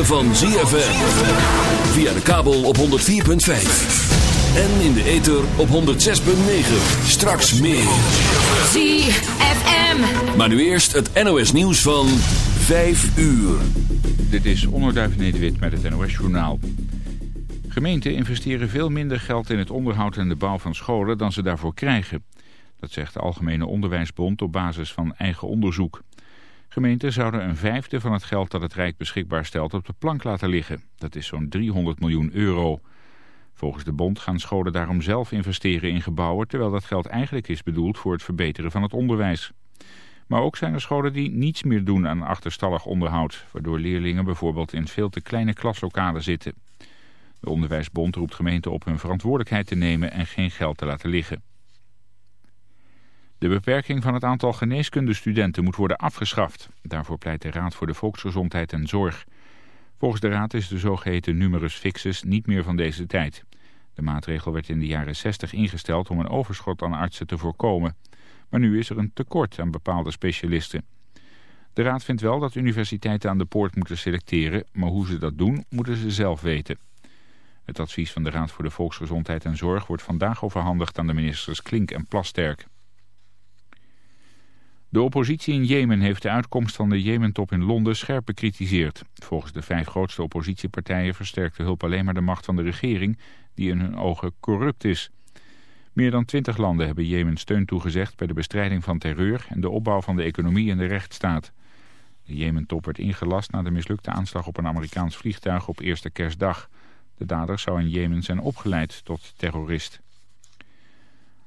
ritme van ZFM. Via de kabel op 104.5. En in de ether op 106.9. Straks meer. ZFM. Maar nu eerst het NOS nieuws van 5 uur. Dit is Onderduif Nederwit met het NOS Journaal. Gemeenten investeren veel minder geld in het onderhoud en de bouw van scholen dan ze daarvoor krijgen. Dat zegt de Algemene Onderwijsbond op basis van eigen onderzoek. Gemeenten zouden een vijfde van het geld dat het Rijk beschikbaar stelt op de plank laten liggen. Dat is zo'n 300 miljoen euro. Volgens de bond gaan scholen daarom zelf investeren in gebouwen... terwijl dat geld eigenlijk is bedoeld voor het verbeteren van het onderwijs. Maar ook zijn er scholen die niets meer doen aan achterstallig onderhoud... waardoor leerlingen bijvoorbeeld in veel te kleine klaslokalen zitten. De Onderwijsbond roept gemeenten op hun verantwoordelijkheid te nemen en geen geld te laten liggen. De beperking van het aantal geneeskundestudenten moet worden afgeschaft. Daarvoor pleit de Raad voor de Volksgezondheid en Zorg. Volgens de Raad is de zogeheten numerus fixus niet meer van deze tijd. De maatregel werd in de jaren 60 ingesteld om een overschot aan artsen te voorkomen. Maar nu is er een tekort aan bepaalde specialisten. De Raad vindt wel dat universiteiten aan de poort moeten selecteren, maar hoe ze dat doen moeten ze zelf weten. Het advies van de Raad voor de Volksgezondheid en Zorg wordt vandaag overhandigd aan de ministers Klink en Plasterk. De oppositie in Jemen heeft de uitkomst van de Jementop in Londen scherp bekritiseerd. Volgens de vijf grootste oppositiepartijen versterkt de hulp alleen maar de macht van de regering, die in hun ogen corrupt is. Meer dan twintig landen hebben Jemen steun toegezegd bij de bestrijding van terreur en de opbouw van de economie en de rechtsstaat. De Jementop werd ingelast na de mislukte aanslag op een Amerikaans vliegtuig op eerste kerstdag. De dader zou in Jemen zijn opgeleid tot terrorist.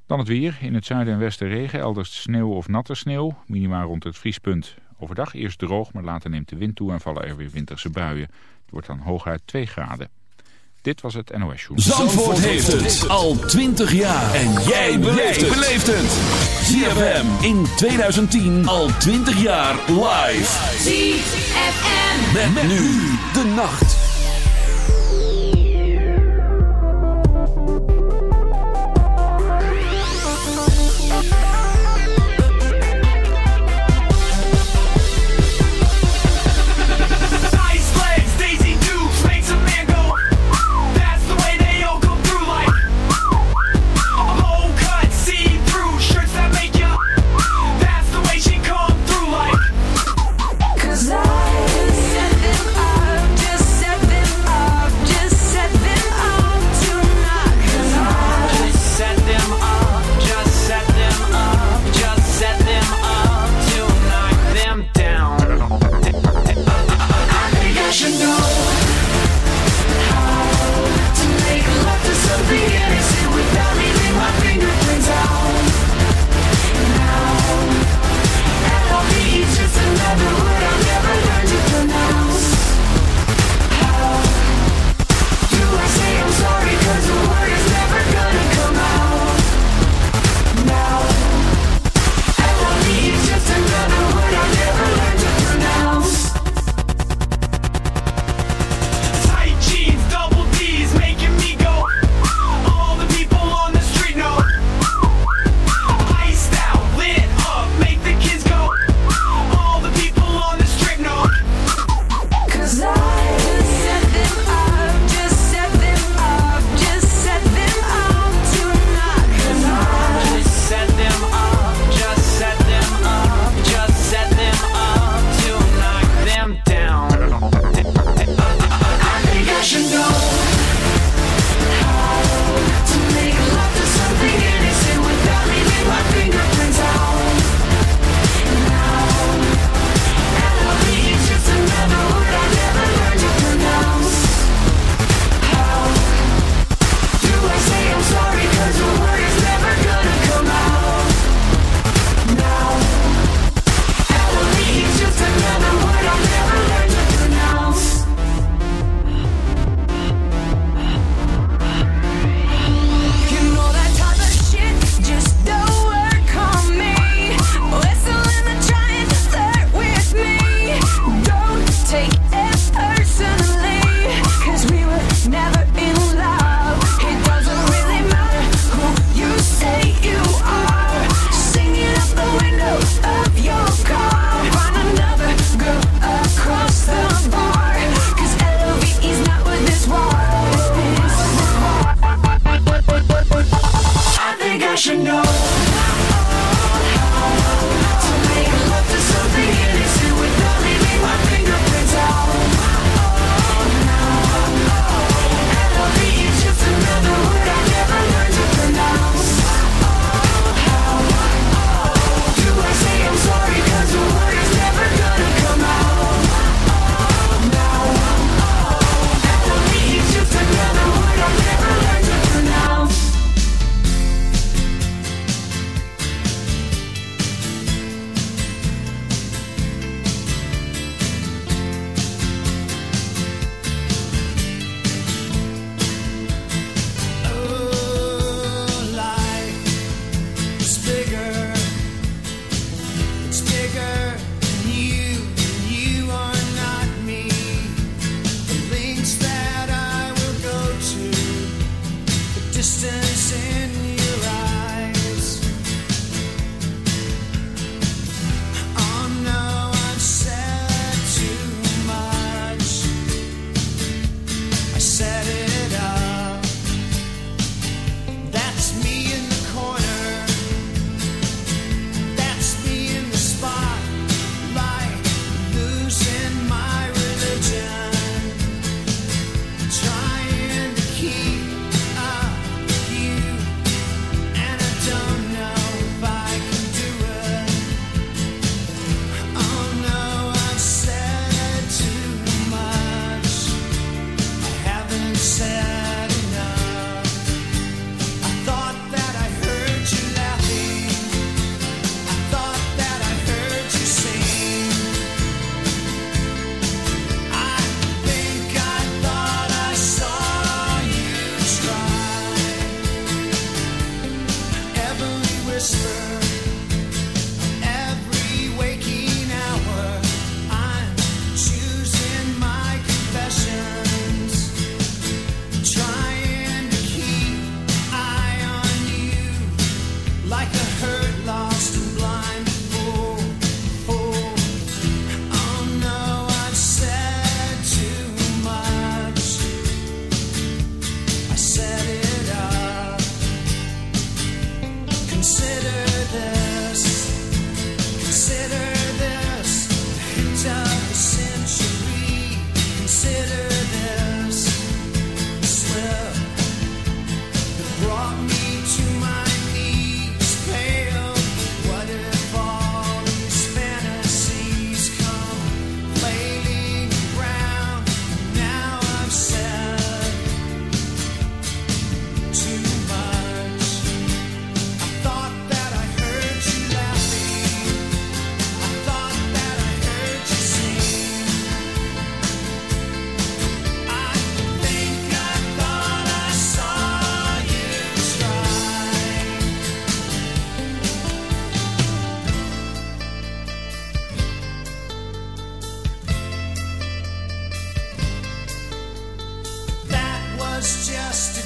Dan het weer. In het zuiden en westen regen, elders sneeuw of natte sneeuw. Minima rond het vriespunt. Overdag eerst droog, maar later neemt de wind toe en vallen er weer winterse buien. Het wordt dan hooguit 2 graden. Dit was het NOS Journal. Zandvoort heeft het al 20 jaar. En jij beleeft het. ZFM in 2010 al 20 jaar live. ZFM. Met, nu de nacht.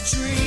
Dream.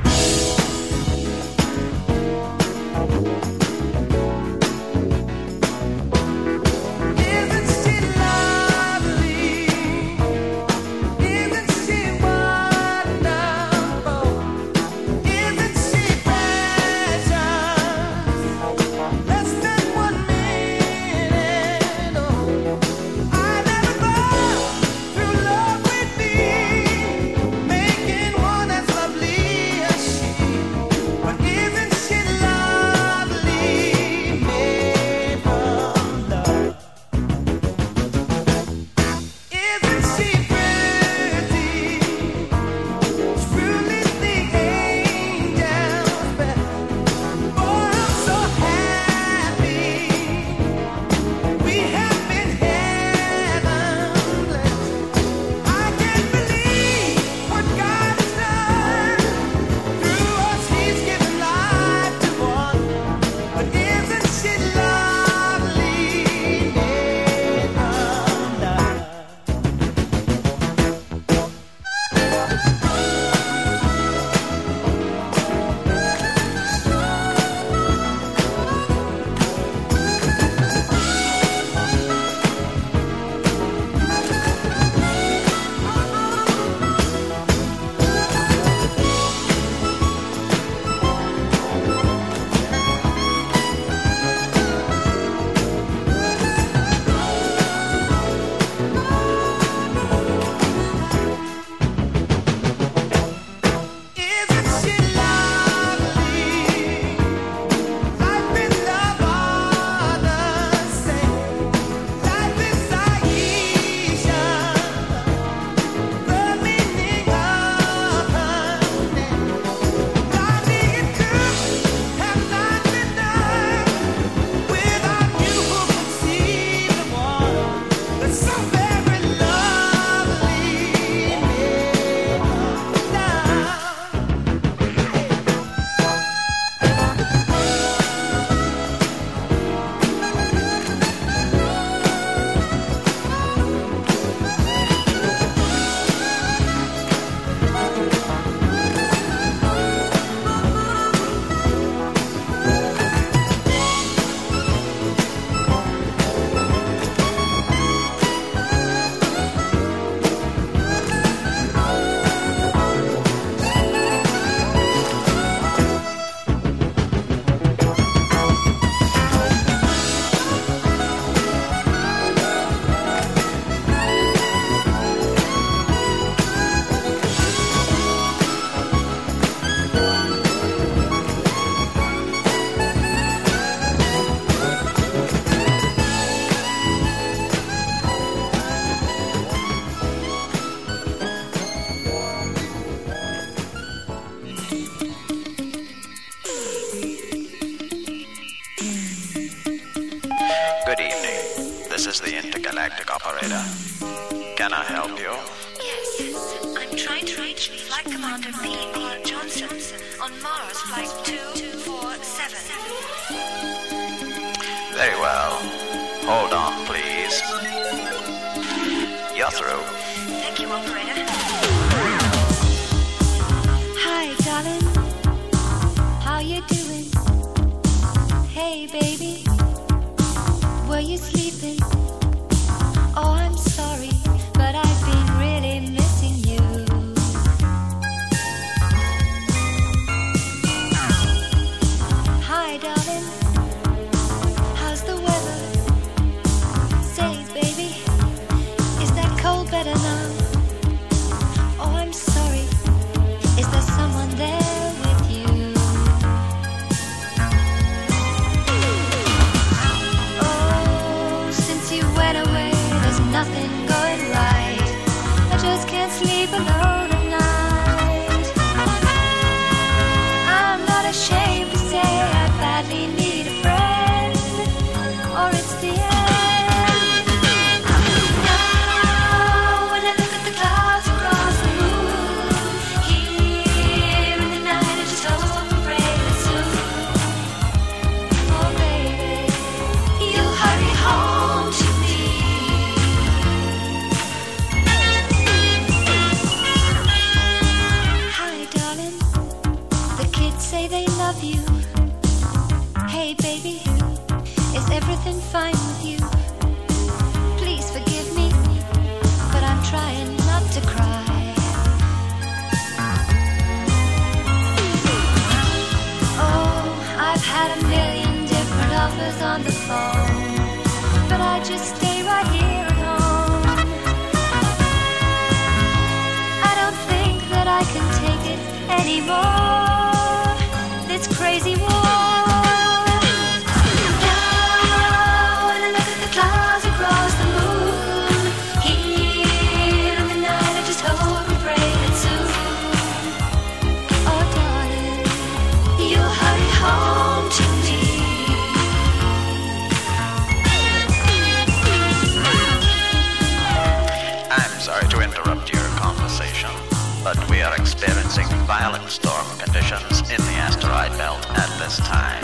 We are experiencing violent storm conditions in the asteroid belt at this time.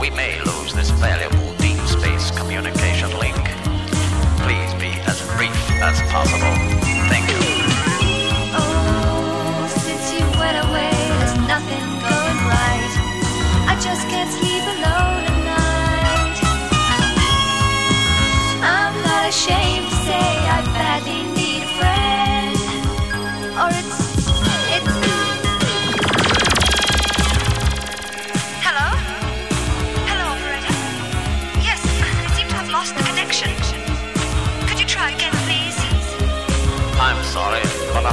We may lose this valuable deep space communication link. Please be as brief as possible. Thank you. Oh, since you went away, there's nothing going right. I just can't sleep alone.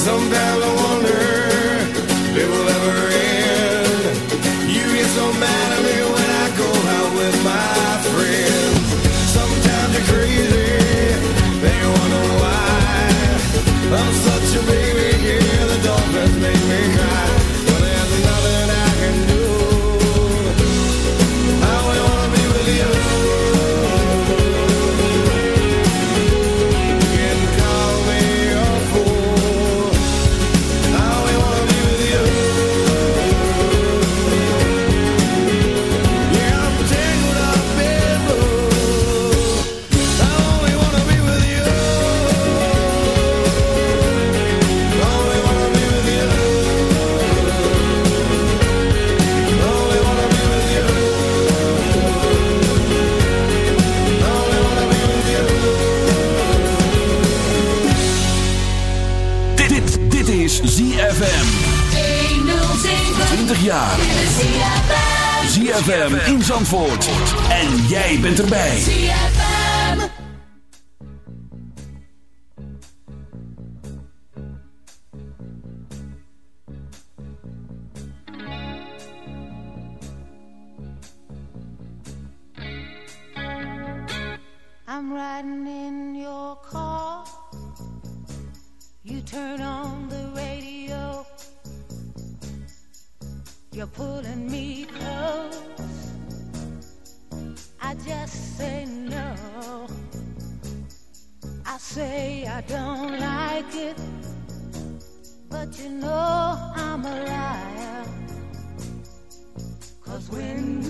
Isabela En jij bent erbij. When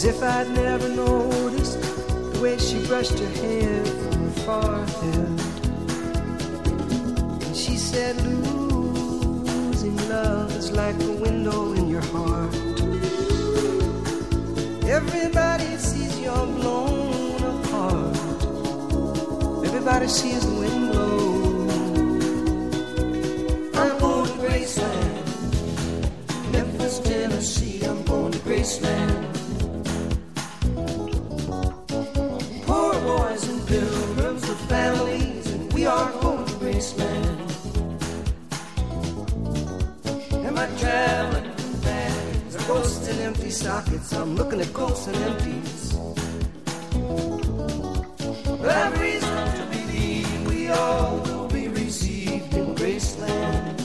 as if I'd never noticed the way she brushed her hair from her forehead. And she said, Losing love is like a window in your heart. Everybody sees you're blown apart. Everybody sees the wind blow. I'm born in Graceland, Memphis, Tennessee. I'm born in Graceland. Empty sockets. I'm looking at ghosts and empties. I've reason to believe we all will be received in Graceland.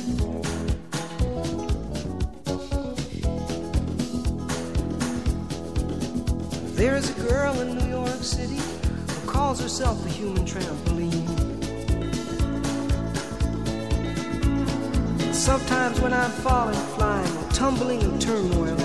There is a girl in New York City who calls herself the human trampoline. Sometimes when I'm falling, flying, tumbling in turmoil,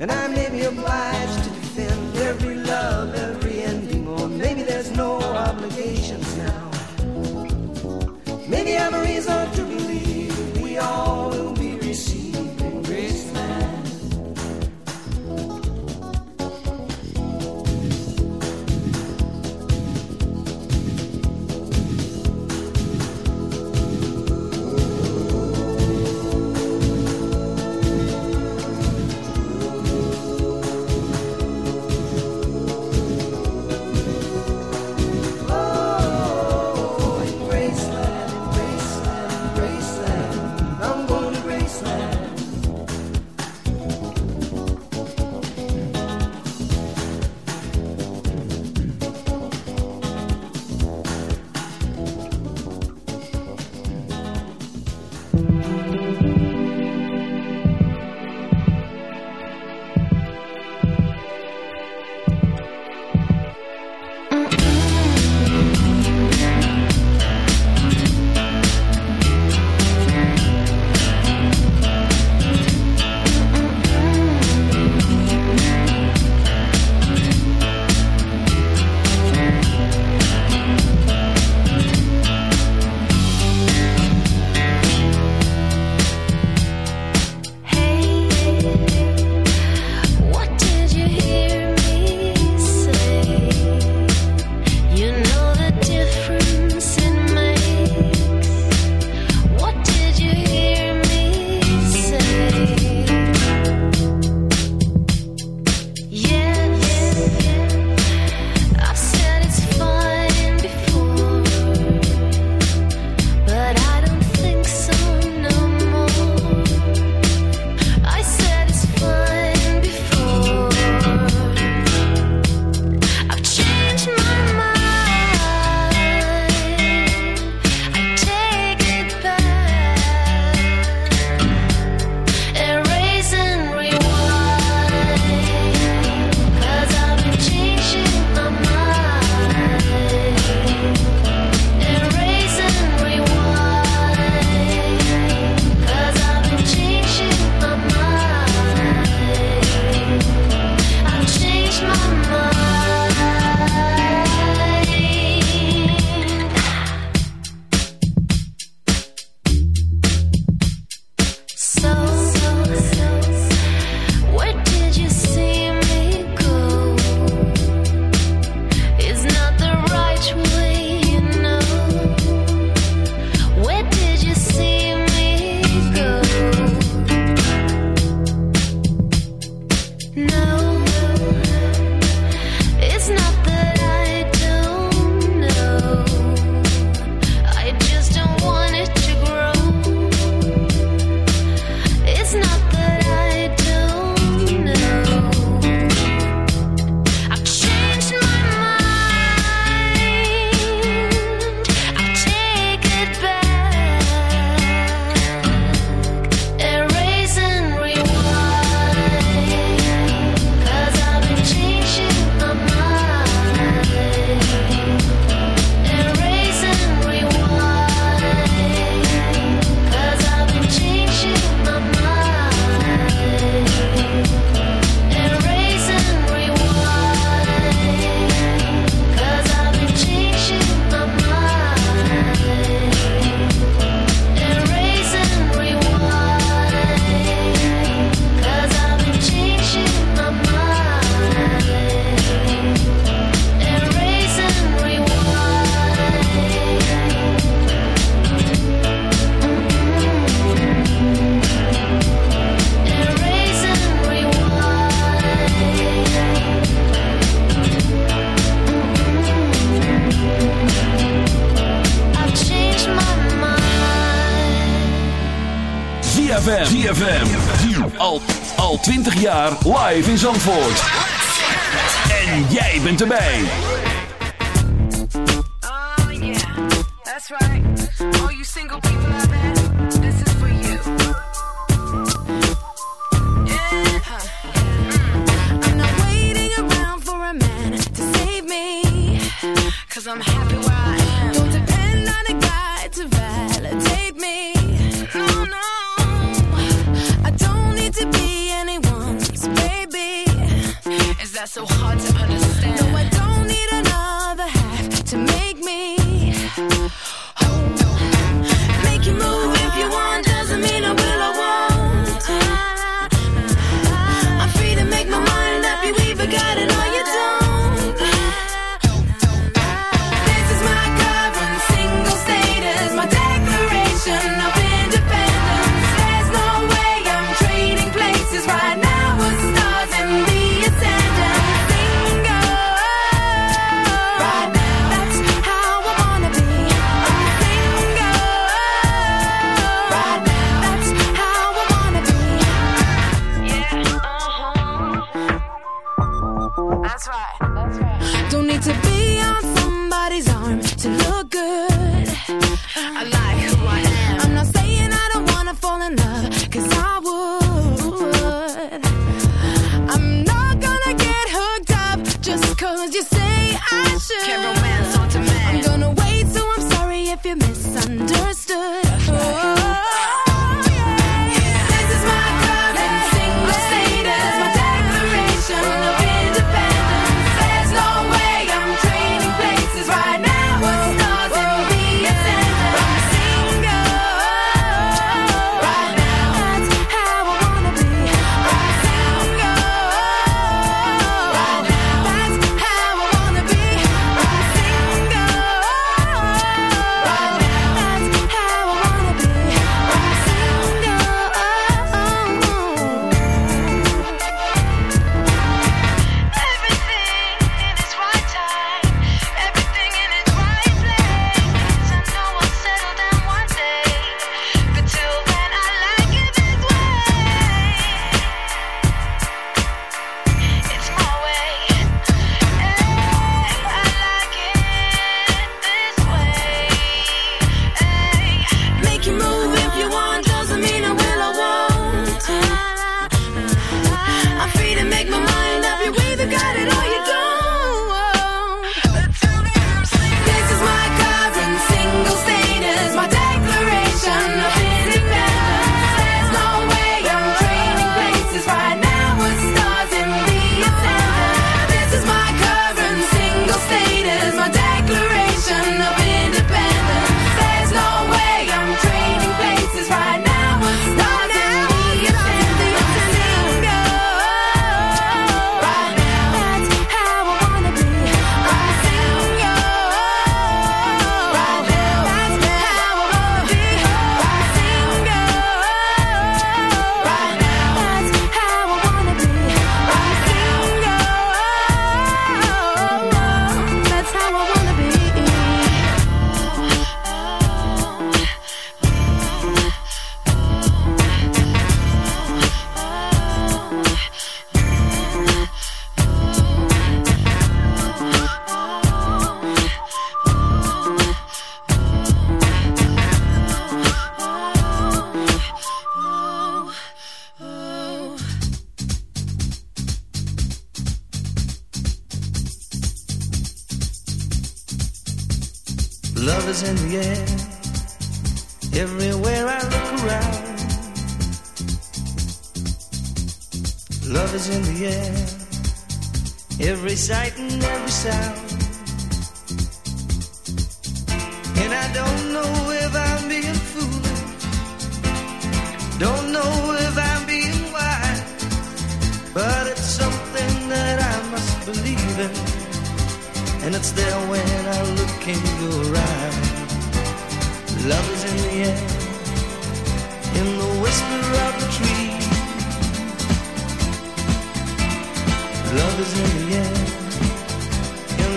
And I may be obliged to defend every love, every ending, or maybe there's no obligations now. Maybe I'm a reason live in Zandvoort. Love is in the air,